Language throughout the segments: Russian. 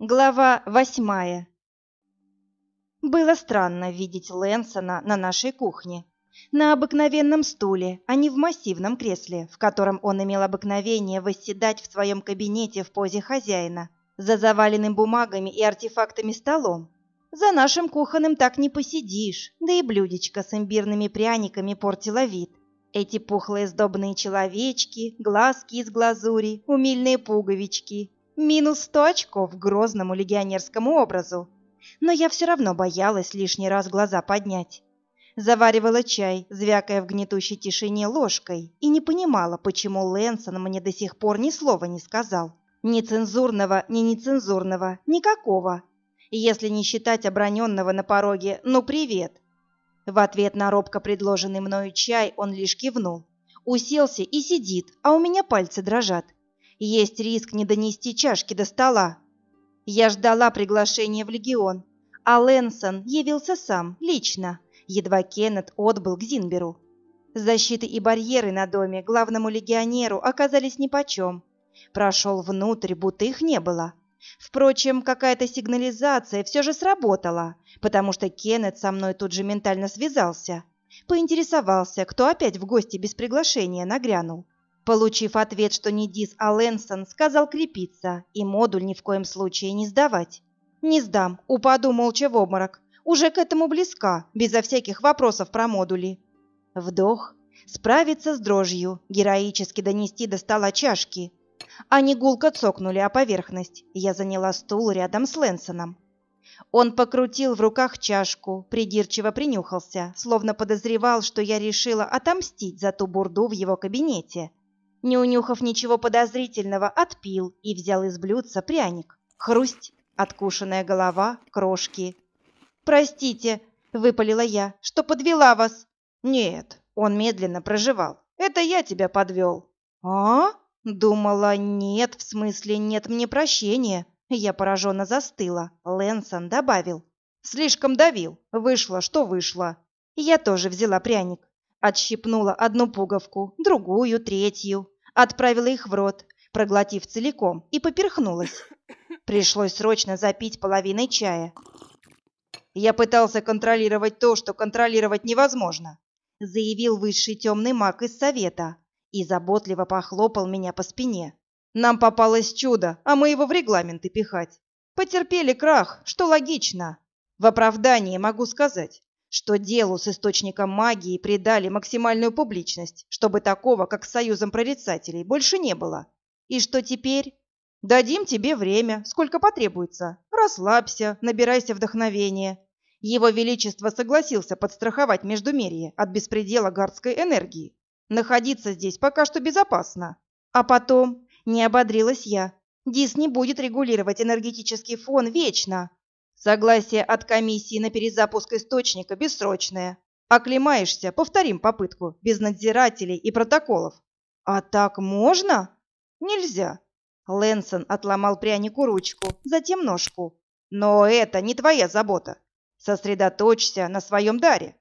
Глава восьмая Было странно видеть Лэнсона на нашей кухне. На обыкновенном стуле, а не в массивном кресле, в котором он имел обыкновение восседать в своем кабинете в позе хозяина, за заваленным бумагами и артефактами столом. За нашим кухонным так не посидишь, да и блюдечко с имбирными пряниками портило вид. Эти пухлые сдобные человечки, глазки из глазури, умильные пуговички, Минус сто очков грозному легионерскому образу. Но я все равно боялась лишний раз глаза поднять. Заваривала чай, звякая в гнетущей тишине ложкой, и не понимала, почему Лэнсон мне до сих пор ни слова не сказал. Ни цензурного, ни нецензурного, никакого. Если не считать оброненного на пороге «ну привет». В ответ на робко предложенный мною чай он лишь кивнул. Уселся и сидит, а у меня пальцы дрожат. Есть риск не донести чашки до стола. Я ждала приглашения в легион, а Лэнсон явился сам, лично, едва Кеннет отбыл к Зинберу. Защиты и барьеры на доме главному легионеру оказались нипочем. Прошел внутрь, будто их не было. Впрочем, какая-то сигнализация все же сработала, потому что Кеннет со мной тут же ментально связался. Поинтересовался, кто опять в гости без приглашения нагрянул. Получив ответ, что не Дис, а Лэнсон, сказал крепиться и модуль ни в коем случае не сдавать. Не сдам, упаду молча в обморок. Уже к этому близка, безо всяких вопросов про модули. Вдох. Справиться с дрожью, героически донести до стола чашки. Они гулко цокнули о поверхность. Я заняла стул рядом с Лэнсоном. Он покрутил в руках чашку, придирчиво принюхался, словно подозревал, что я решила отомстить за ту бурду в его кабинете. Не унюхав ничего подозрительного, отпил и взял из блюдца пряник. Хрусть, откушенная голова, крошки. «Простите», — выпалила я, — «что подвела вас». «Нет», — он медленно проживал. «Это я тебя подвел». «А?» — думала, нет, в смысле, нет мне прощения. Я пораженно застыла. Лэнсон добавил. «Слишком давил. Вышло, что вышло». Я тоже взяла пряник. Отщипнула одну пуговку, другую, третью, отправила их в рот, проглотив целиком, и поперхнулась. Пришлось срочно запить половиной чая. «Я пытался контролировать то, что контролировать невозможно», заявил высший темный маг из совета и заботливо похлопал меня по спине. «Нам попалось чудо, а мы его в регламенты пихать. Потерпели крах, что логично. В оправдании могу сказать, что делу с источником магии придали максимальную публичность, чтобы такого, как с Союзом прорицателей, больше не было. И что теперь? Дадим тебе время, сколько потребуется. Расслабься, набирайся вдохновения. Его Величество согласился подстраховать Междумерье от беспредела гардской энергии. Находиться здесь пока что безопасно. А потом, не ободрилась я, Дис не будет регулировать энергетический фон вечно. Согласие от комиссии на перезапуск источника бессрочное. Оклемаешься, повторим попытку, без надзирателей и протоколов. А так можно? Нельзя. Лэнсон отломал прянику ручку, затем ножку. Но это не твоя забота. Сосредоточься на своем даре.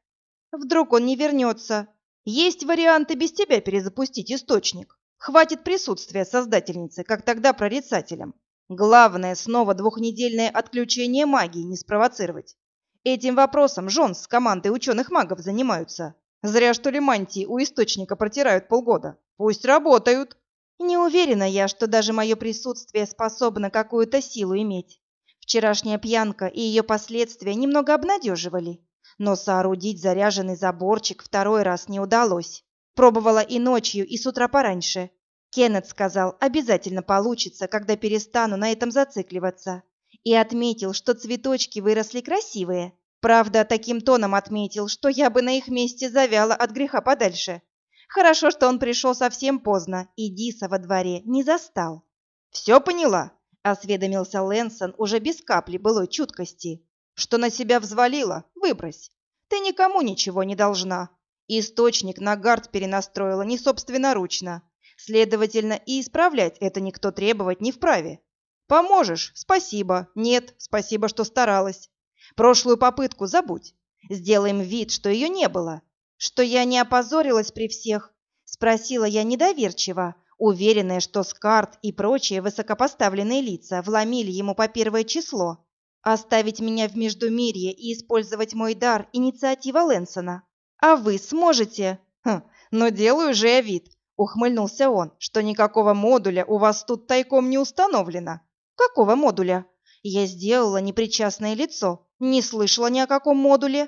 Вдруг он не вернется. Есть варианты без тебя перезапустить источник. Хватит присутствия создательницы, как тогда прорицателям. Главное, снова двухнедельное отключение магии не спровоцировать. Этим вопросом Джонс с командой ученых-магов занимаются. Зря, что ли, мантии у источника протирают полгода. Пусть работают. Не уверена я, что даже мое присутствие способно какую-то силу иметь. Вчерашняя пьянка и ее последствия немного обнадеживали. Но соорудить заряженный заборчик второй раз не удалось. Пробовала и ночью, и с утра пораньше. Кеннет сказал, обязательно получится, когда перестану на этом зацикливаться. И отметил, что цветочки выросли красивые. Правда, таким тоном отметил, что я бы на их месте завяла от греха подальше. Хорошо, что он пришел совсем поздно, и Диса во дворе не застал. «Все поняла?» — осведомился Лэнсон уже без капли былой чуткости. «Что на себя взвалила? Выбрось. Ты никому ничего не должна. Источник на гард перенастроила не собственноручно, Следовательно, и исправлять это никто требовать не вправе. Поможешь? Спасибо. Нет, спасибо, что старалась. Прошлую попытку забудь. Сделаем вид, что ее не было. Что я не опозорилась при всех? Спросила я недоверчиво, уверенная, что Скарт и прочие высокопоставленные лица вломили ему по первое число. Оставить меня в Междумирье и использовать мой дар – инициатива Лэнсона. А вы сможете? Хм, но делаю же я вид, ухмыльнулся он, что никакого модуля у вас тут тайком не установлено. Какого модуля? Я сделала непричастное лицо, не слышала ни о каком модуле.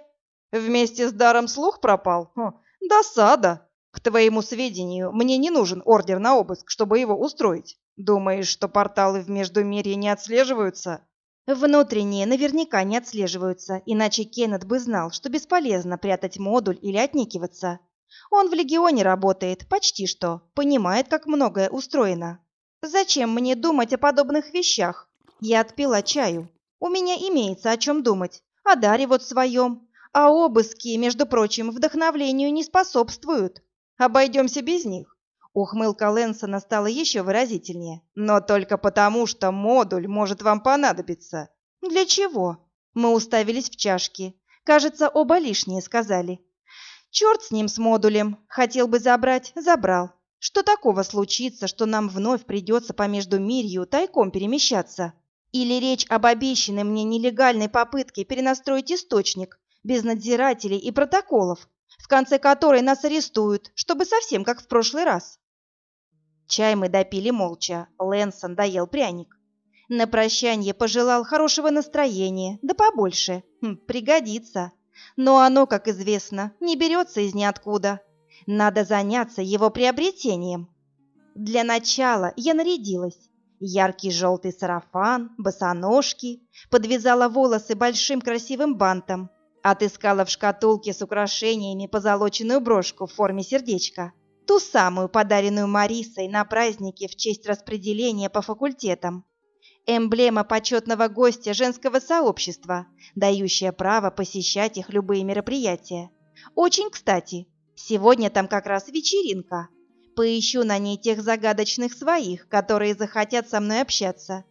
Вместе с даром слух пропал? Хм, досада. К твоему сведению, мне не нужен ордер на обыск, чтобы его устроить. Думаешь, что порталы в Междумирье не отслеживаются? Внутренние наверняка не отслеживаются, иначе Кеннет бы знал, что бесполезно прятать модуль или отнекиваться. Он в Легионе работает, почти что, понимает, как многое устроено. Зачем мне думать о подобных вещах? Я отпила чаю. У меня имеется о чем думать. О даре вот своем. А обыски, между прочим, вдохновлению не способствуют. Обойдемся без них. Ухмылка Лэнсона стала еще выразительнее. Но только потому, что модуль может вам понадобиться. Для чего? Мы уставились в чашки. Кажется, оба лишние сказали. Черт с ним, с модулем. Хотел бы забрать, забрал. Что такого случится, что нам вновь придется по междумирью тайком перемещаться? Или речь об обещанной мне нелегальной попытке перенастроить источник, без надзирателей и протоколов, в конце которой нас арестуют, чтобы совсем как в прошлый раз? Чай мы допили молча. Лэнсон доел пряник. На прощанье пожелал хорошего настроения, да побольше. Хм, пригодится. Но оно, как известно, не берется из ниоткуда. Надо заняться его приобретением. Для начала я нарядилась. Яркий желтый сарафан, босоножки, подвязала волосы большим красивым бантом, отыскала в шкатулке с украшениями позолоченную брошку в форме сердечка ту самую, подаренную Марисой на празднике в честь распределения по факультетам. Эмблема почетного гостя женского сообщества, дающая право посещать их любые мероприятия. Очень кстати, сегодня там как раз вечеринка. Поищу на ней тех загадочных своих, которые захотят со мной общаться.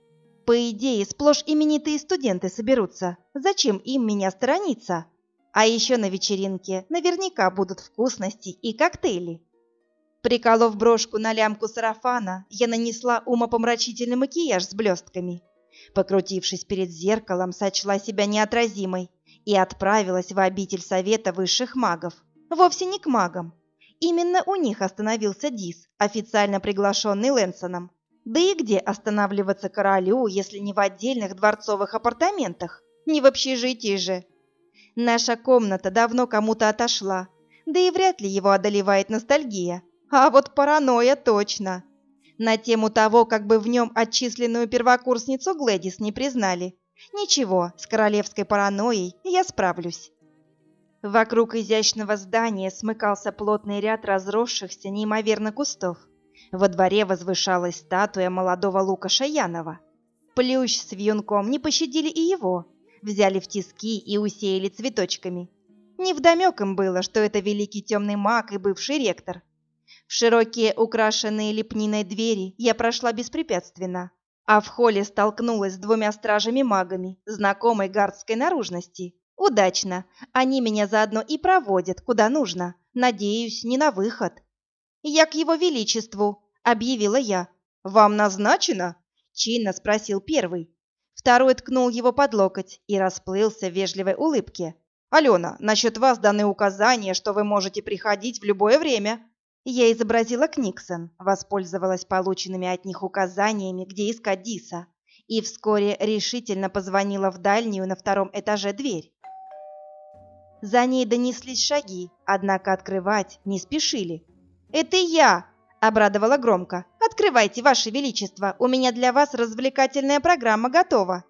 По идее, сплошь именитые студенты соберутся. Зачем им меня сторониться? А еще на вечеринке наверняка будут вкусности и коктейли. Приколов брошку на лямку сарафана, я нанесла умопомрачительный макияж с блестками. Покрутившись перед зеркалом, сочла себя неотразимой и отправилась в обитель совета высших магов. Вовсе не к магам. Именно у них остановился Дис, официально приглашенный Лэнсоном. Да и где останавливаться королю, если не в отдельных дворцовых апартаментах? Не в общежитии же. Наша комната давно кому-то отошла, да и вряд ли его одолевает ностальгия. А вот паранойя точно. На тему того, как бы в нем отчисленную первокурсницу Глэдис не признали. Ничего, с королевской паранойей я справлюсь. Вокруг изящного здания смыкался плотный ряд разросшихся неимоверно кустов. Во дворе возвышалась статуя молодого Лука Шаянова. Плющ с вьюнком не пощадили и его, взяли в тиски и усеяли цветочками. Невдомек им было, что это великий темный маг и бывший ректор, в широкие украшенные лепниной двери я прошла беспрепятственно, а в холле столкнулась с двумя стражами-магами, знакомой гардской наружности. Удачно, они меня заодно и проводят, куда нужно. Надеюсь, не на выход. «Я к его величеству», — объявила я. «Вам назначено?» — чинно спросил первый. Второй ткнул его под локоть и расплылся в вежливой улыбке. «Алена, насчет вас даны указания, что вы можете приходить в любое время. Я изобразила Книксон, воспользовалась полученными от них указаниями, где искать Диса, и вскоре решительно позвонила в дальнюю на втором этаже дверь. За ней донеслись шаги, однако открывать не спешили. «Это я!» — обрадовала громко. «Открывайте, Ваше Величество, у меня для вас развлекательная программа готова!»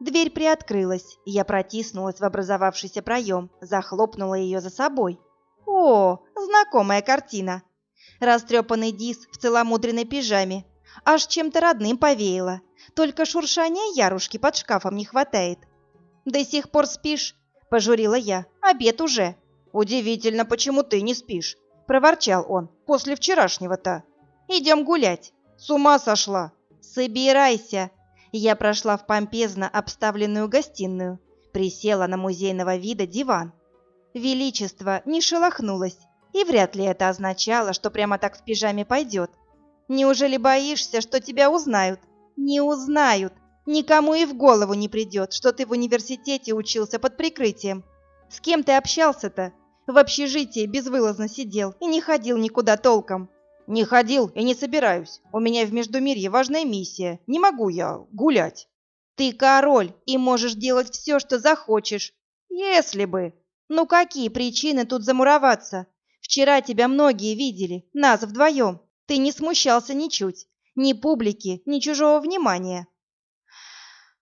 Дверь приоткрылась, я протиснулась в образовавшийся проем, захлопнула ее за собой. О, знакомая картина. Растрепанный Дис в целомудренной пижаме. Аж чем-то родным повеяло. Только шуршания ярушки под шкафом не хватает. «До сих пор спишь?» – пожурила я. «Обед уже». «Удивительно, почему ты не спишь?» – проворчал он. «После вчерашнего-то». «Идем гулять». «С ума сошла!» «Собирайся!» Я прошла в помпезно обставленную гостиную, присела на музейного вида диван Величество не шелохнулось, и вряд ли это означало, что прямо так в пижаме пойдет. Неужели боишься, что тебя узнают? Не узнают. Никому и в голову не придет, что ты в университете учился под прикрытием. С кем ты общался-то? В общежитии безвылазно сидел и не ходил никуда толком. Не ходил и не собираюсь. У меня в Междумирье важная миссия. Не могу я гулять. Ты король и можешь делать все, что захочешь. Если бы. Ну какие причины тут замуроваться? Вчера тебя многие видели, нас вдвоем. Ты не смущался ничуть. Ни публики, ни чужого внимания.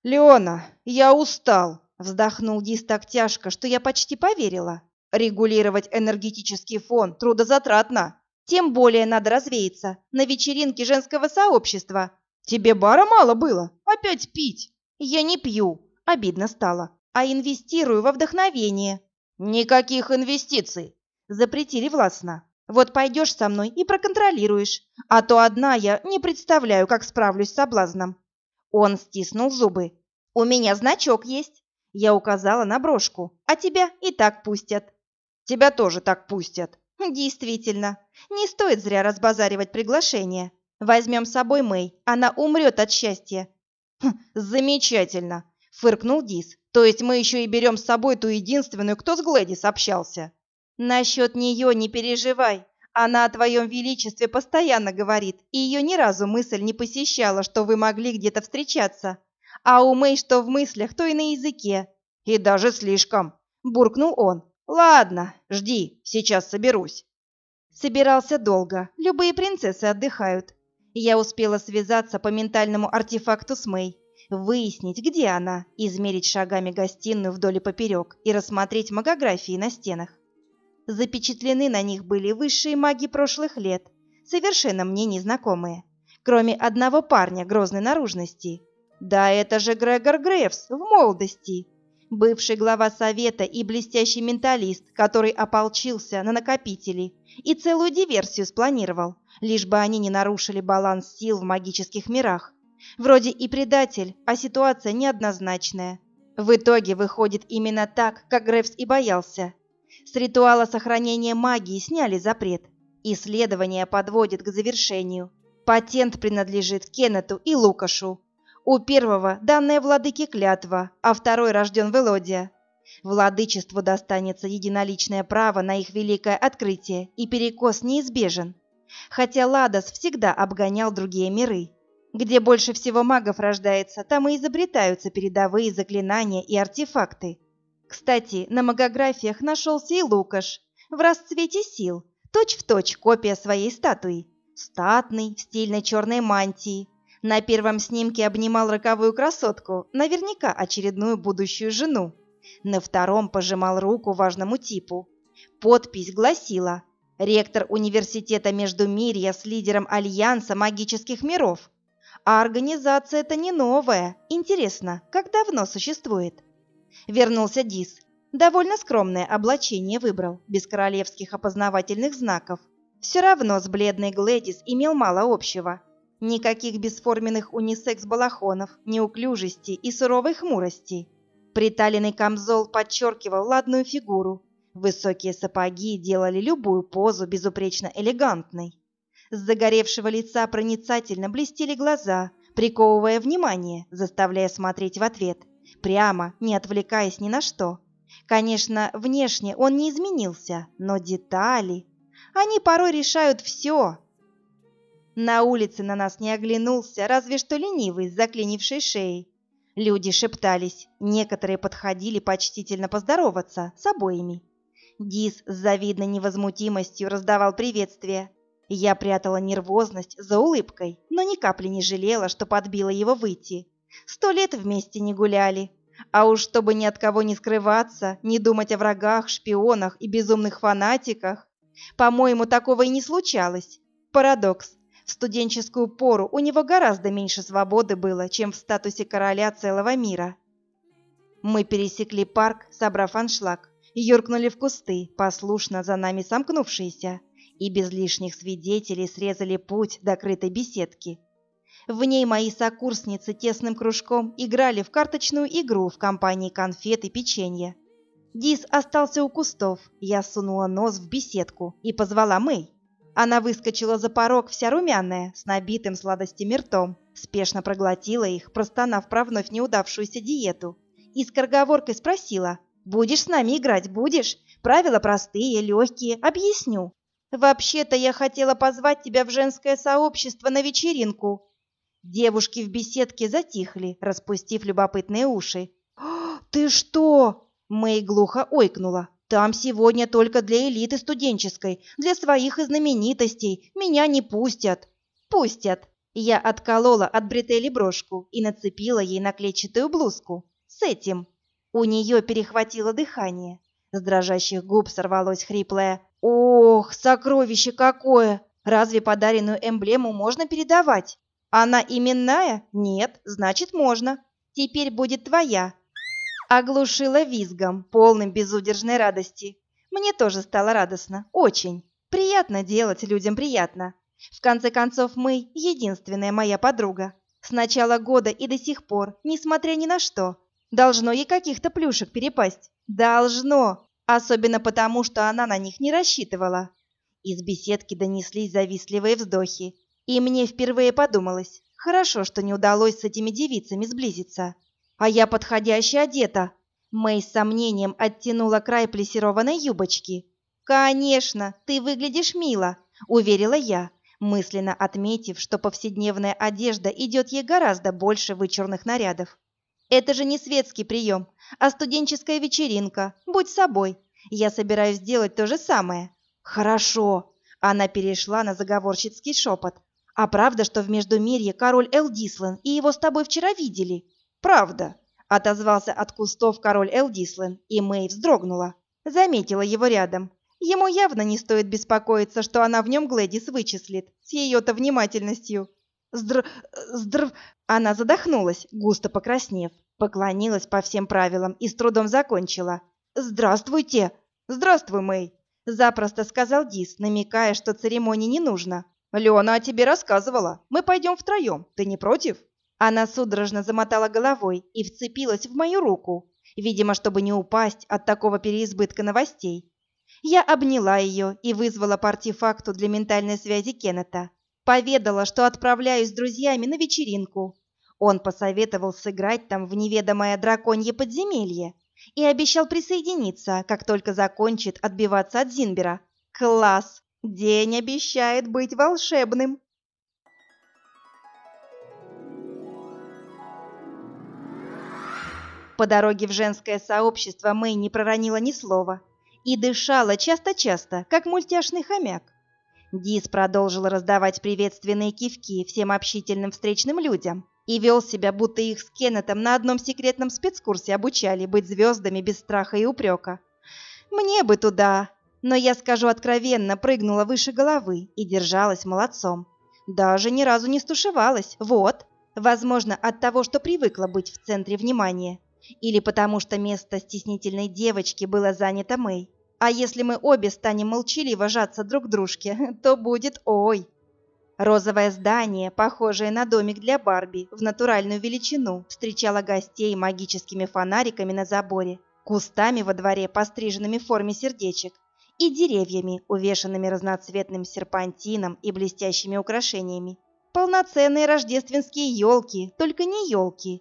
«Леона, я устал», — вздохнул Дис так тяжко, что я почти поверила. «Регулировать энергетический фон трудозатратно. Тем более надо развеяться на вечеринке женского сообщества. Тебе бара мало было? Опять пить?» «Я не пью», — обидно стало, «а инвестирую во вдохновение». «Никаких инвестиций!» — запретили властно. «Вот пойдешь со мной и проконтролируешь, а то одна я не представляю, как справлюсь с соблазном». Он стиснул зубы. «У меня значок есть». Я указала на брошку. «А тебя и так пустят». «Тебя тоже так пустят». «Действительно. Не стоит зря разбазаривать приглашение. Возьмем с собой Мэй. Она умрет от счастья». «Хм, «Замечательно», — фыркнул Дис. «То есть мы еще и берем с собой ту единственную, кто с Глэдис общался?» «Насчет нее не переживай. Она о твоем величестве постоянно говорит, и ее ни разу мысль не посещала, что вы могли где-то встречаться. А у Мэй что в мыслях, то и на языке. И даже слишком, буркнул он. Ладно, жди, сейчас соберусь. Собирался долго, любые принцессы отдыхают. Я успела связаться по ментальному артефакту с Мэй, выяснить, где она, измерить шагами гостиную вдоль и поперек и рассмотреть магографии на стенах. Запечатлены на них были высшие маги прошлых лет, совершенно мне незнакомые, кроме одного парня грозной наружности. Да это же Грегор Грейвс в молодости, бывший глава совета и блестящий менталист, который ополчился на накопители и целую диверсию спланировал, лишь бы они не нарушили баланс сил в магических мирах. Вроде и предатель, а ситуация неоднозначная. В итоге выходит именно так, как Грейвс и боялся. С ритуала сохранения магии сняли запрет. Исследование подводит к завершению. Патент принадлежит Кеннету и Лукашу. У первого данная владыке клятва, а второй рожден в Элодия. Владычеству достанется единоличное право на их великое открытие, и перекос неизбежен. Хотя Ладос всегда обгонял другие миры. Где больше всего магов рождается, там и изобретаются передовые заклинания и артефакты. Кстати, на магографиях нашелся и Лукаш, в расцвете сил, точь-в-точь точь копия своей статуи. Статный, в стильной черной мантии. На первом снимке обнимал роковую красотку, наверняка очередную будущую жену. На втором пожимал руку важному типу. Подпись гласила «Ректор университета Междумирья с лидером Альянса магических миров». А организация это не новая. Интересно, как давно существует? Вернулся Дис. Довольно скромное облачение выбрал, без королевских опознавательных знаков. Все равно с бледной Глэдис имел мало общего. Никаких бесформенных унисекс-балахонов, неуклюжести и суровой хмурости. Приталенный камзол подчеркивал ладную фигуру. Высокие сапоги делали любую позу безупречно элегантной. С загоревшего лица проницательно блестели глаза, приковывая внимание, заставляя смотреть в ответ – прямо, не отвлекаясь ни на что. Конечно, внешне он не изменился, но детали... Они порой решают все. На улице на нас не оглянулся, разве что ленивый с заклинившей шеей. Люди шептались, некоторые подходили почтительно поздороваться с обоими. Дис с завидной невозмутимостью раздавал приветствия. Я прятала нервозность за улыбкой, но ни капли не жалела, что подбила его выйти. Сто лет вместе не гуляли. А уж чтобы ни от кого не скрываться, не думать о врагах, шпионах и безумных фанатиках. По-моему, такого и не случалось. Парадокс. В студенческую пору у него гораздо меньше свободы было, чем в статусе короля целого мира. Мы пересекли парк, собрав аншлаг, и юркнули в кусты, послушно за нами сомкнувшиеся, и без лишних свидетелей срезали путь до крытой беседки. В ней мои сокурсницы тесным кружком играли в карточную игру в компании конфет и печенья. Дис остался у кустов, я сунула нос в беседку и позвала Мэй. Она выскочила за порог вся румяная, с набитым сладостями ртом, спешно проглотила их, простонав про вновь неудавшуюся диету, и с корговоркой спросила, «Будешь с нами играть, будешь? Правила простые, легкие, объясню». «Вообще-то я хотела позвать тебя в женское сообщество на вечеринку». Девушки в беседке затихли, распустив любопытные уши. «Ты что?» Мэй глухо ойкнула. Там сегодня только для элиты студенческой, для своих и знаменитостей. Меня не пустят. Пустят. Я отколола от бретели брошку и нацепила ей на клетчатую блузку. С этим. У нее перехватило дыхание. С дрожащих губ сорвалось хриплое «Ох, сокровище какое! Разве подаренную эмблему можно передавать? Она именная? Нет, значит, можно. Теперь будет твоя, Оглушила визгом, полным безудержной радости. Мне тоже стало радостно, очень. Приятно делать людям приятно. В конце концов, мы — единственная моя подруга. С начала года и до сих пор, несмотря ни на что. Должно ей каких-то плюшек перепасть. Должно. Особенно потому, что она на них не рассчитывала. Из беседки донеслись завистливые вздохи. И мне впервые подумалось, хорошо, что не удалось с этими девицами сблизиться. А я подходяще одета. Мэй с сомнением оттянула край плессированной юбочки. «Конечно, ты выглядишь мило», — уверила я, мысленно отметив, что повседневная одежда идет ей гораздо больше вычурных нарядов. «Это же не светский прием, а студенческая вечеринка. Будь собой. Я собираюсь сделать то же самое». «Хорошо», — она перешла на заговорщицкий шепот. «А правда, что в Междумирье король Элдислан и его с тобой вчера видели?» «Правда», — отозвался от кустов король Элдислен, и Мэй вздрогнула. Заметила его рядом. Ему явно не стоит беспокоиться, что она в нем Глэдис вычислит, с ее-то внимательностью. «Здр... здр...» Она задохнулась, густо покраснев, поклонилась по всем правилам и с трудом закончила. «Здравствуйте!» «Здравствуй, Мэй!» Запросто сказал Дис, намекая, что церемонии не нужно. «Леона о тебе рассказывала. Мы пойдем втроем. Ты не против?» Она судорожно замотала головой и вцепилась в мою руку, видимо, чтобы не упасть от такого переизбытка новостей. Я обняла ее и вызвала по артефакту для ментальной связи Кеннета. Поведала, что отправляюсь с друзьями на вечеринку. Он посоветовал сыграть там в неведомое драконье подземелье и обещал присоединиться, как только закончит отбиваться от Зинбера. Класс! День обещает быть волшебным. По дороге в женское сообщество Мэй не проронила ни слова и дышала часто-часто, как мультяшный хомяк. Дис продолжил раздавать приветственные кивки всем общительным встречным людям и вел себя, будто их с Кеннетом на одном секретном спецкурсе обучали быть звездами без страха и упрека. Мне бы туда, но я скажу откровенно, прыгнула выше головы и держалась молодцом. Даже ни разу не стушевалась, вот. Возможно, от того, что привыкла быть в центре внимания или потому что место стеснительной девочки было занято Мэй. А если мы обе станем молчаливо жаться друг дружке, то будет ой. Розовое здание, похожее на домик для Барби в натуральную величину, встречало гостей магическими фонариками на заборе, кустами во дворе, постриженными в форме сердечек, и деревьями, увешанными разноцветным серпантином и блестящими украшениями. Полноценные рождественские елки, только не елки,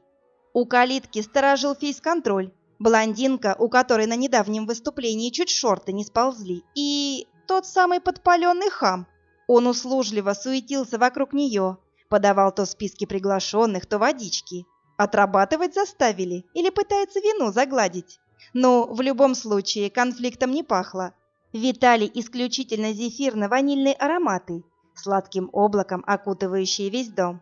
у калитки сторожил фейс-контроль, блондинка, у которой на недавнем выступлении чуть шорты не сползли, и тот самый подпаленный хам. Он услужливо суетился вокруг нее, подавал то списки приглашенных, то водички. Отрабатывать заставили или пытается вину загладить? Но в любом случае конфликтом не пахло. Витали исключительно зефирно-ванильные ароматы, сладким облаком окутывающие весь дом.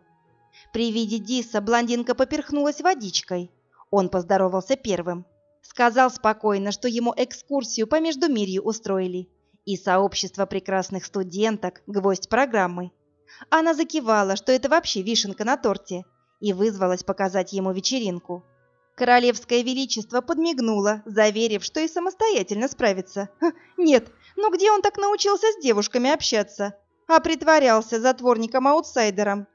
При виде Диса блондинка поперхнулась водичкой. Он поздоровался первым. Сказал спокойно, что ему экскурсию по Междумирью устроили. И сообщество прекрасных студенток – гвоздь программы. Она закивала, что это вообще вишенка на торте, и вызвалась показать ему вечеринку. Королевское величество подмигнуло, заверив, что и самостоятельно справится. Ха, нет, ну где он так научился с девушками общаться? А притворялся затворником-аутсайдером.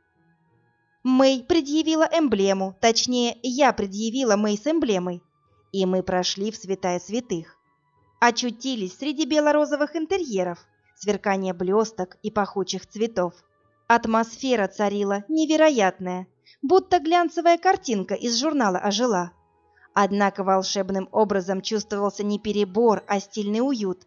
Мэй предъявила эмблему, точнее, я предъявила Мэй с эмблемой, и мы прошли в святая святых. Очутились среди бело-розовых интерьеров, сверкание блесток и пахучих цветов. Атмосфера царила невероятная, будто глянцевая картинка из журнала ожила. Однако волшебным образом чувствовался не перебор, а стильный уют.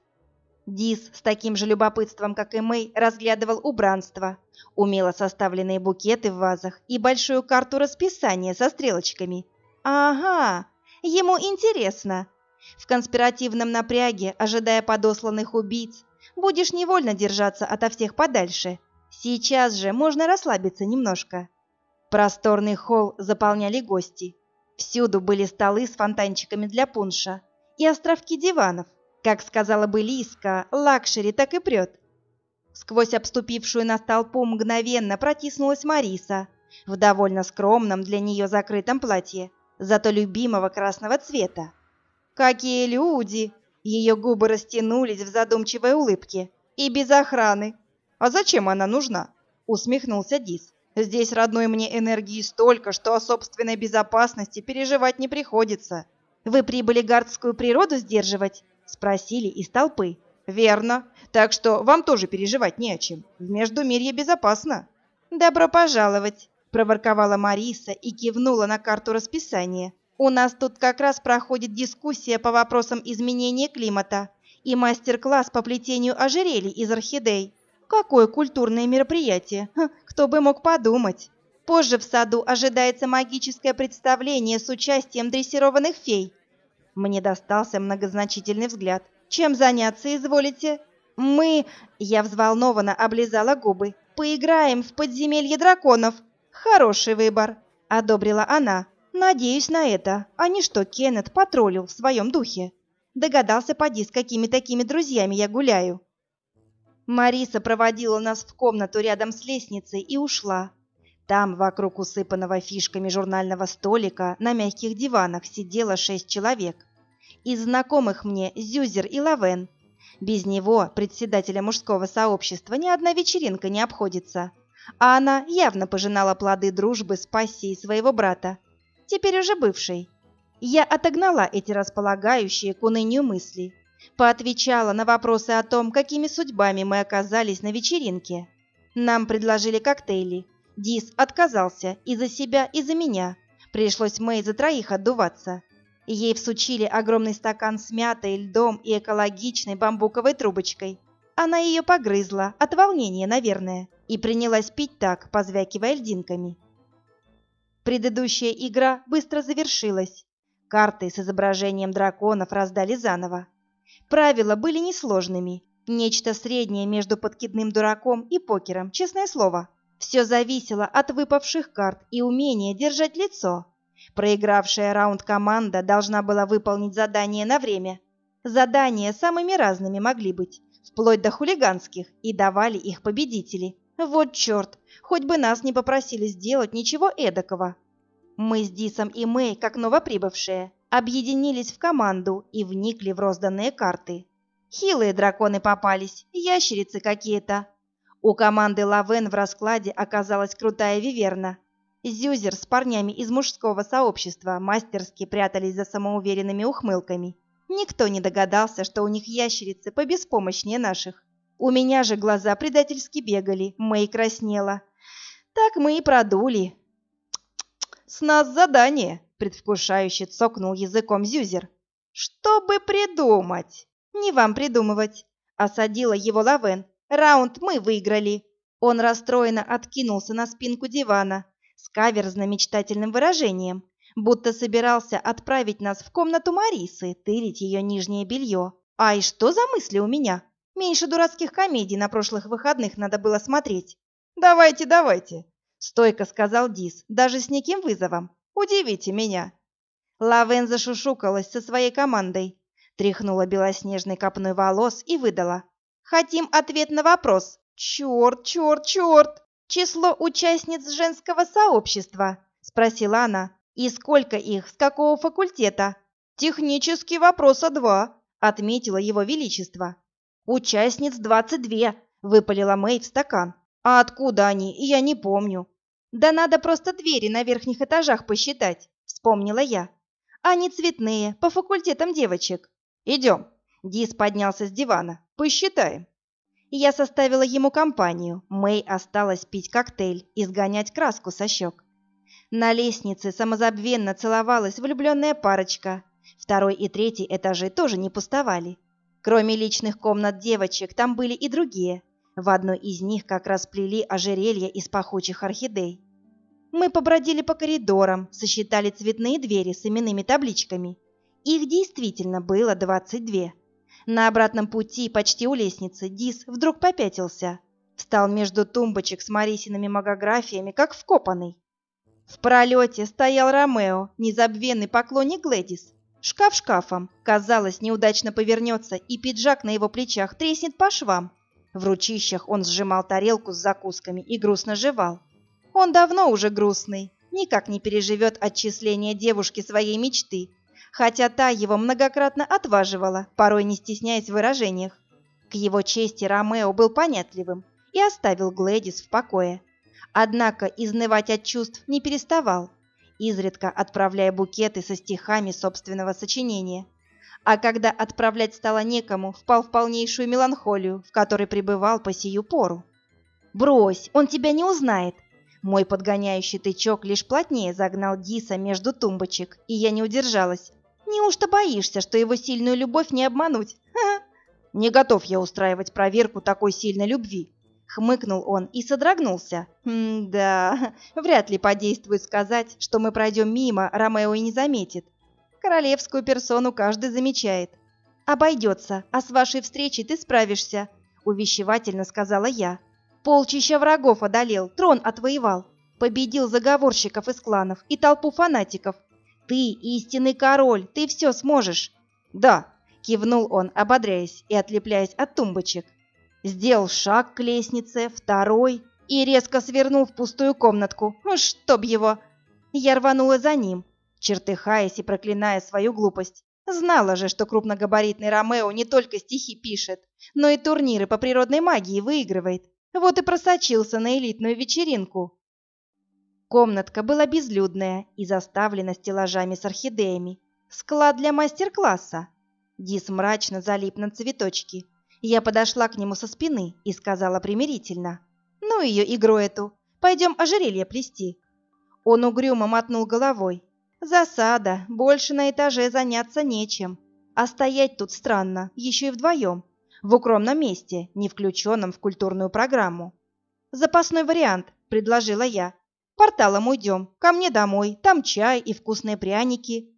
Дис с таким же любопытством, как и Мэй, разглядывал убранство, умело составленные букеты в вазах и большую карту расписания со стрелочками. Ага, ему интересно. В конспиративном напряге, ожидая подосланных убийц, будешь невольно держаться ото всех подальше. Сейчас же можно расслабиться немножко. Просторный холл заполняли гости. Всюду были столы с фонтанчиками для пунша и островки диванов. Как сказала бы Лиска, лакшери так и прет. Сквозь обступившую нас толпу мгновенно протиснулась Мариса в довольно скромном для нее закрытом платье, зато любимого красного цвета. «Какие люди!» Ее губы растянулись в задумчивой улыбке. «И без охраны!» «А зачем она нужна?» Усмехнулся Дис. Здесь родной мне энергии столько, что о собственной безопасности переживать не приходится. Вы прибыли гардскую природу сдерживать? Спросили из толпы. Верно. Так что вам тоже переживать не о чем. В Междумирье безопасно. Добро пожаловать, проворковала Мариса и кивнула на карту расписания. У нас тут как раз проходит дискуссия по вопросам изменения климата и мастер-класс по плетению ожерелий из орхидей. Какое культурное мероприятие! Кто бы мог подумать! Позже в саду ожидается магическое представление с участием дрессированных фей. Мне достался многозначительный взгляд. Чем заняться изволите? Мы, я взволнованно облизала губы, поиграем в подземелье драконов. Хороший выбор, одобрила она. Надеюсь на это, а не что Кеннет потроллил в своем духе. Догадался, поди, с какими такими друзьями я гуляю. Мариса проводила нас в комнату рядом с лестницей и ушла. Там, вокруг усыпанного фишками журнального столика, на мягких диванах сидело шесть человек. Из знакомых мне Зюзер и Лавен. Без него, председателя мужского сообщества, ни одна вечеринка не обходится. А она явно пожинала плоды дружбы с пассией своего брата, теперь уже бывшей. Я отогнала эти располагающие к унынию мысли Поотвечала на вопросы о том, какими судьбами мы оказались на вечеринке. Нам предложили коктейли. Дис отказался и за себя, и за меня. Пришлось Мэй за троих отдуваться. Ей всучили огромный стакан с мятой, льдом и экологичной бамбуковой трубочкой. Она ее погрызла, от волнения, наверное, и принялась пить так, позвякивая льдинками. Предыдущая игра быстро завершилась. Карты с изображением драконов раздали заново. Правила были несложными. Нечто среднее между подкидным дураком и покером, честное слово. Все зависело от выпавших карт и умения держать лицо. Проигравшая раунд команда должна была выполнить задание на время. Задания самыми разными могли быть, вплоть до хулиганских, и давали их победители. Вот черт, хоть бы нас не попросили сделать ничего эдакого. Мы с Дисом и Мэй, как новоприбывшие, объединились в команду и вникли в розданные карты. Хилые драконы попались, ящерицы какие-то. У команды Лавен в раскладе оказалась крутая виверна. Зюзер с парнями из мужского сообщества мастерски прятались за самоуверенными ухмылками. Никто не догадался, что у них ящерицы побеспомощнее наших. У меня же глаза предательски бегали, Мэй краснела. Так мы и продули. «С нас задание!» предвкушающе цокнул языком Зюзер. «Что бы придумать?» «Не вам придумывать», — осадила его Лавен. «Раунд мы выиграли». Он расстроенно откинулся на спинку дивана с каверзно-мечтательным выражением, будто собирался отправить нас в комнату Марисы, тырить ее нижнее белье. Ай, что за мысли у меня? Меньше дурацких комедий на прошлых выходных надо было смотреть. «Давайте, давайте», — стойко сказал Дис, даже с неким вызовом. Удивите меня!» Лавен зашушукалась со своей командой, тряхнула белоснежной копной волос и выдала. «Хотим ответ на вопрос. Черт, черт, черт! Число участниц женского сообщества?» — спросила она. «И сколько их? С какого факультета?» «Технический вопрос о два», — отметила его величество. «Участниц двадцать две», — выпалила Мэй в стакан. «А откуда они? Я не помню». Да надо просто двери на верхних этажах посчитать, вспомнила я. Они цветные, по факультетам девочек. Идем. Дис поднялся с дивана. Посчитаем. Я составила ему компанию. Мэй осталась пить коктейль и сгонять краску со щек. На лестнице самозабвенно целовалась влюбленная парочка. Второй и третий этажи тоже не пустовали. Кроме личных комнат девочек, там были и другие. В одной из них как раз плели ожерелья из пахучих орхидей. Мы побродили по коридорам, сосчитали цветные двери с именными табличками. Их действительно было двадцать две. На обратном пути, почти у лестницы, Дис вдруг попятился. Встал между тумбочек с Марисиными магографиями, как вкопанный. В пролете стоял Ромео, незабвенный поклонник Глэдис. Шкаф шкафом, казалось, неудачно повернется, и пиджак на его плечах треснет по швам. В ручищах он сжимал тарелку с закусками и грустно жевал. Он давно уже грустный, никак не переживет отчисление девушки своей мечты, хотя та его многократно отваживала, порой не стесняясь в выражениях. К его чести Ромео был понятливым и оставил Глэдис в покое. Однако изнывать от чувств не переставал, изредка отправляя букеты со стихами собственного сочинения. А когда отправлять стало некому, впал в полнейшую меланхолию, в которой пребывал по сию пору. «Брось, он тебя не узнает!» Мой подгоняющий тычок лишь плотнее загнал Диса между тумбочек, и я не удержалась. Неужто боишься, что его сильную любовь не обмануть? Ха! Не готов я устраивать проверку такой сильной любви. Хмыкнул он и содрогнулся. да, вряд ли подействует сказать, что мы пройдем мимо, Ромео и не заметит. Королевскую персону каждый замечает. «Обойдется, а с вашей встречей ты справишься», — увещевательно сказала я. «Полчища врагов одолел, трон отвоевал, победил заговорщиков из кланов и толпу фанатиков, ты истинный король, ты все сможешь. Да, кивнул он, ободряясь и отлепляясь от тумбочек. Сделал шаг к лестнице, второй и резко свернул в пустую комнатку. Ну, чтоб его! Я рванула за ним, чертыхаясь и проклиная свою глупость. Знала же, что крупногабаритный Ромео не только стихи пишет, но и турниры по природной магии выигрывает. Вот и просочился на элитную вечеринку. Комнатка была безлюдная и заставлена стеллажами с орхидеями. Склад для мастер-класса. Дис мрачно залип на цветочки. Я подошла к нему со спины и сказала примирительно. «Ну ее игру эту. Пойдем ожерелье плести». Он угрюмо мотнул головой. «Засада. Больше на этаже заняться нечем. А стоять тут странно, еще и вдвоем. В укромном месте, не включенном в культурную программу». «Запасной вариант», — предложила я. Порталом уйдем, ко мне домой, там чай и вкусные пряники».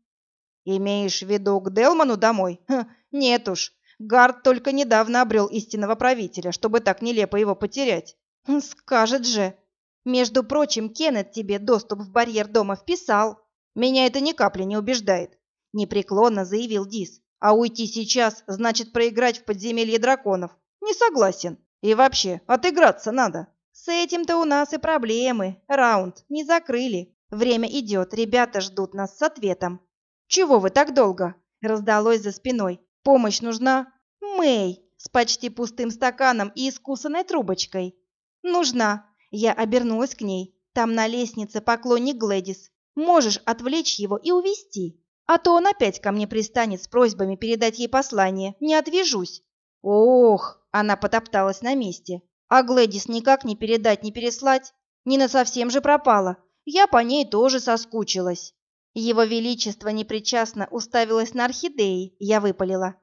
«Имеешь в виду к Делману домой? Ха, нет уж, Гард только недавно обрел истинного правителя, чтобы так нелепо его потерять». Хм, «Скажет же. Между прочим, Кеннет тебе доступ в барьер дома вписал. Меня это ни капли не убеждает», — непреклонно заявил Дис. «А уйти сейчас значит проиграть в подземелье драконов. Не согласен. И вообще, отыграться надо». С этим-то у нас и проблемы. Раунд не закрыли. Время идет, ребята ждут нас с ответом. Чего вы так долго? Раздалось за спиной. Помощь нужна? Мэй, с почти пустым стаканом и искусанной трубочкой. Нужна. Я обернулась к ней. Там на лестнице поклонник Глэдис. Можешь отвлечь его и увести. А то он опять ко мне пристанет с просьбами передать ей послание. Не отвяжусь. Ох, она потопталась на месте. А Глэдис никак не передать, не переслать. Нина совсем же пропала. Я по ней тоже соскучилась. Его Величество непричастно уставилось на орхидеи, я выпалила.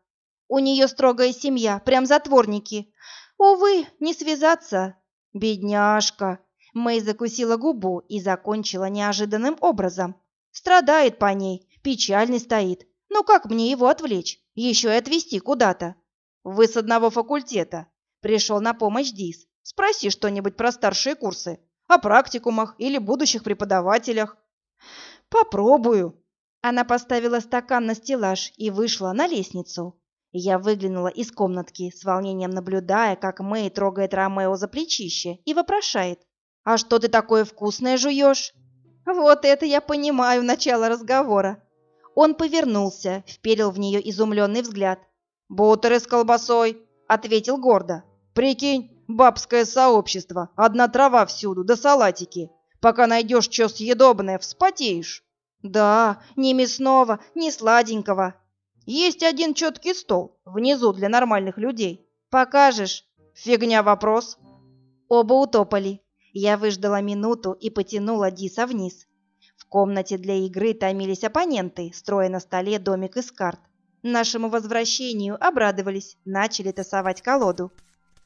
У нее строгая семья, прям затворники. Увы, не связаться. Бедняжка. Мэй закусила губу и закончила неожиданным образом. Страдает по ней, печальный стоит. Но как мне его отвлечь? Еще и отвезти куда-то. Вы с одного факультета. Пришел на помощь Дис. Спроси что-нибудь про старшие курсы, о практикумах или будущих преподавателях. Попробую. Она поставила стакан на стеллаж и вышла на лестницу. Я выглянула из комнатки, с волнением наблюдая, как Мэй трогает Ромео за плечище и вопрошает. «А что ты такое вкусное жуешь?» Вот это я понимаю начало разговора. Он повернулся, вперил в нее изумленный взгляд. «Бутеры с колбасой», — ответил гордо. Прикинь, бабское сообщество, одна трава всюду, да салатики. Пока найдешь что съедобное, вспотеешь. Да, ни мясного, ни сладенького. Есть один четкий стол, внизу для нормальных людей. Покажешь? Фигня вопрос. Оба утопали. Я выждала минуту и потянула Диса вниз. В комнате для игры томились оппоненты, строя на столе домик из карт. Нашему возвращению обрадовались, начали тасовать колоду.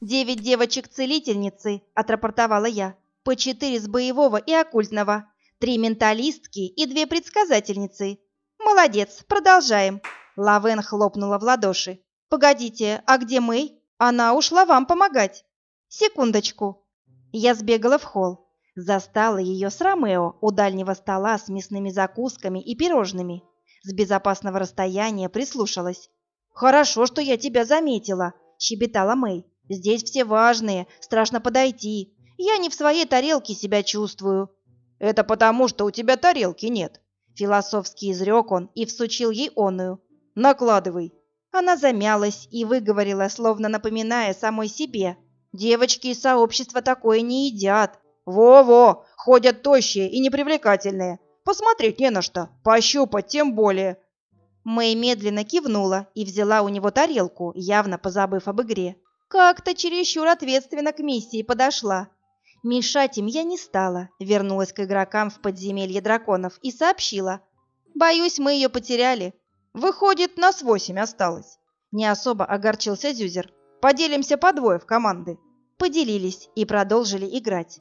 «Девять девочек-целительницы», — отрапортовала я. «По четыре с боевого и оккультного. Три менталистки и две предсказательницы. Молодец, продолжаем». Лавен хлопнула в ладоши. «Погодите, а где Мэй? Она ушла вам помогать». «Секундочку». Я сбегала в холл. Застала ее с Ромео у дальнего стола с мясными закусками и пирожными с безопасного расстояния прислушалась. «Хорошо, что я тебя заметила», — щебетала Мэй. «Здесь все важные, страшно подойти. Я не в своей тарелке себя чувствую». «Это потому, что у тебя тарелки нет», — философски изрек он и всучил ей оную. «Накладывай». Она замялась и выговорила, словно напоминая самой себе. «Девочки из сообщества такое не едят». «Во-во, ходят тощие и непривлекательные. Посмотреть не на что, пощупать тем более. Мэй медленно кивнула и взяла у него тарелку, явно позабыв об игре. Как-то чересчур ответственно к миссии подошла. Мешать им я не стала, вернулась к игрокам в подземелье драконов и сообщила. Боюсь, мы ее потеряли. Выходит, нас восемь осталось. Не особо огорчился Зюзер. Поделимся по двое в команды. Поделились и продолжили играть.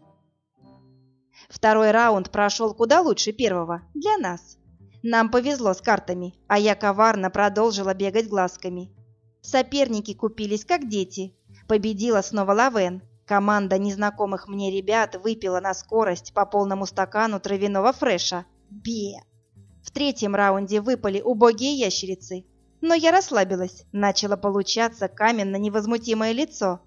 Второй раунд прошел куда лучше первого, для нас. Нам повезло с картами, а я коварно продолжила бегать глазками. Соперники купились как дети. Победила снова Лавен. Команда незнакомых мне ребят выпила на скорость по полному стакану травяного фреша. Бе! В третьем раунде выпали убогие ящерицы. Но я расслабилась, начало получаться каменно-невозмутимое лицо.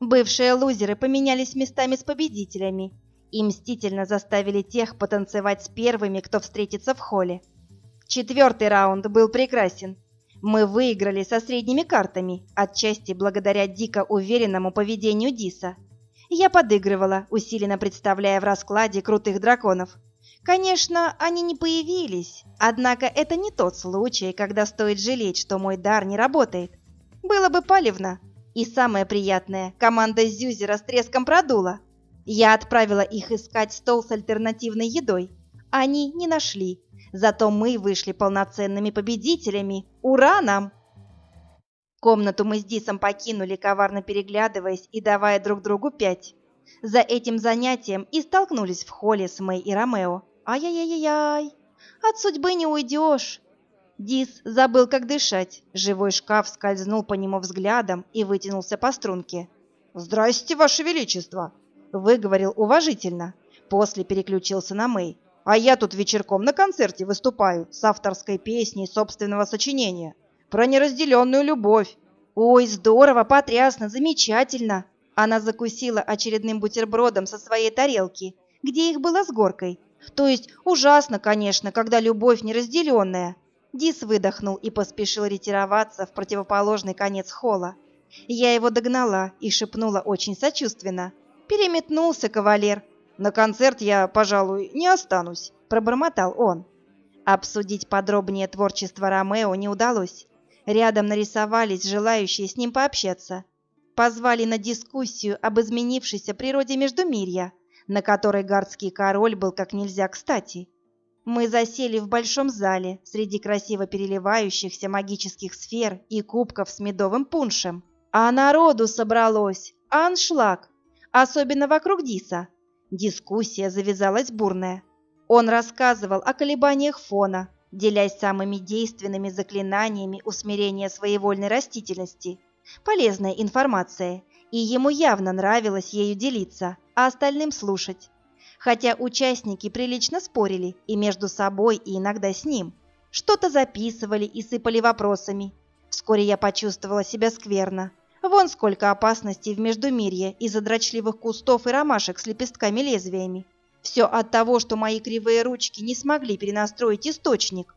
Бывшие лузеры поменялись местами с победителями, и мстительно заставили тех потанцевать с первыми, кто встретится в холле. Четвертый раунд был прекрасен. Мы выиграли со средними картами, отчасти благодаря дико уверенному поведению Диса. Я подыгрывала, усиленно представляя в раскладе крутых драконов. Конечно, они не появились, однако это не тот случай, когда стоит жалеть, что мой дар не работает. Было бы палевно. И самое приятное, команда Зюзера с треском продула. Я отправила их искать стол с альтернативной едой. Они не нашли. Зато мы вышли полноценными победителями. Ура нам! Комнату мы с Дисом покинули, коварно переглядываясь и давая друг другу пять. За этим занятием и столкнулись в холле с Мэй и Ромео. Ай-яй-яй-яй! От судьбы не уйдешь! Дис забыл, как дышать. Живой шкаф скользнул по нему взглядом и вытянулся по струнке. «Здрасте, Ваше Величество!» выговорил уважительно. После переключился на Мэй. А я тут вечерком на концерте выступаю с авторской песней собственного сочинения про неразделенную любовь. Ой, здорово, потрясно, замечательно. Она закусила очередным бутербродом со своей тарелки, где их было с горкой. То есть ужасно, конечно, когда любовь неразделенная. Дис выдохнул и поспешил ретироваться в противоположный конец холла. Я его догнала и шепнула очень сочувственно. Переметнулся кавалер. На концерт я, пожалуй, не останусь, пробормотал он. Обсудить подробнее творчество Ромео не удалось. Рядом нарисовались желающие с ним пообщаться. Позвали на дискуссию об изменившейся природе Междумирья, на которой гардский король был как нельзя кстати. Мы засели в большом зале среди красиво переливающихся магических сфер и кубков с медовым пуншем. А народу собралось, аншлаг, особенно вокруг Диса. Дискуссия завязалась бурная. Он рассказывал о колебаниях фона, делясь самыми действенными заклинаниями усмирения своевольной растительности. Полезная информация, и ему явно нравилось ею делиться, а остальным слушать. Хотя участники прилично спорили и между собой, и иногда с ним. Что-то записывали и сыпали вопросами. Вскоре я почувствовала себя скверно. Вон сколько опасностей в Междумирье из-за дрочливых кустов и ромашек с лепестками-лезвиями. Все от того, что мои кривые ручки не смогли перенастроить источник.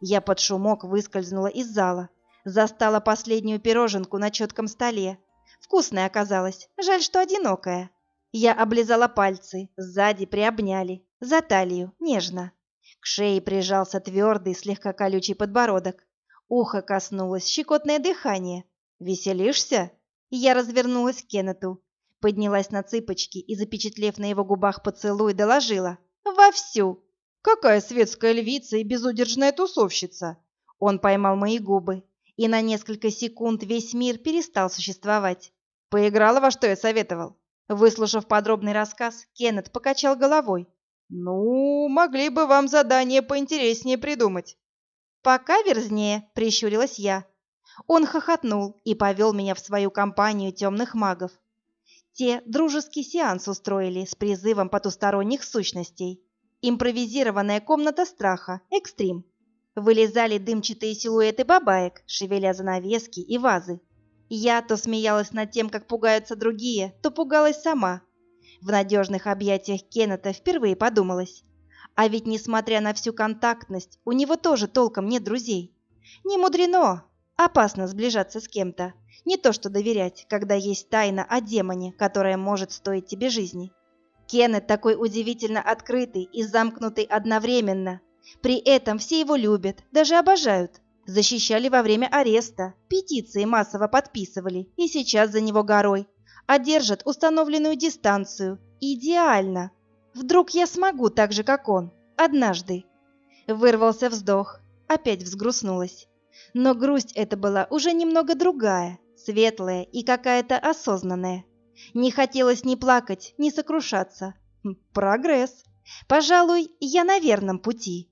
Я под шумок выскользнула из зала. Застала последнюю пироженку на четком столе. Вкусная оказалась, жаль, что одинокая. Я облизала пальцы, сзади приобняли, за талию, нежно. К шее прижался твердый, слегка колючий подбородок. Ухо коснулось щекотное дыхание. Веселишься? Я развернулась к Кеннету, поднялась на цыпочки и, запечатлев на его губах поцелуй, доложила. «Вовсю!» «Какая светская львица и безудержная тусовщица!» Он поймал мои губы, и на несколько секунд весь мир перестал существовать. Поиграла во что я советовал. Выслушав подробный рассказ, Кеннет покачал головой. «Ну, могли бы вам задание поинтереснее придумать». «Пока верзнее», — прищурилась я. Он хохотнул и повел меня в свою компанию темных магов. Те дружеский сеанс устроили с призывом потусторонних сущностей. Импровизированная комната страха, экстрим. Вылезали дымчатые силуэты бабаек, шевеля занавески и вазы. Я то смеялась над тем, как пугаются другие, то пугалась сама. В надежных объятиях Кеннета впервые подумалось. А ведь, несмотря на всю контактность, у него тоже толком нет друзей. Не мудрено. Опасно сближаться с кем-то. Не то что доверять, когда есть тайна о демоне, которая может стоить тебе жизни. Кеннет такой удивительно открытый и замкнутый одновременно. При этом все его любят, даже обожают. Защищали во время ареста, петиции массово подписывали, и сейчас за него горой. А установленную дистанцию. Идеально. Вдруг я смогу так же, как он. Однажды. Вырвался вздох. Опять взгрустнулась. Но грусть эта была уже немного другая, светлая и какая-то осознанная. Не хотелось ни плакать, ни сокрушаться. Прогресс. Пожалуй, я на верном пути.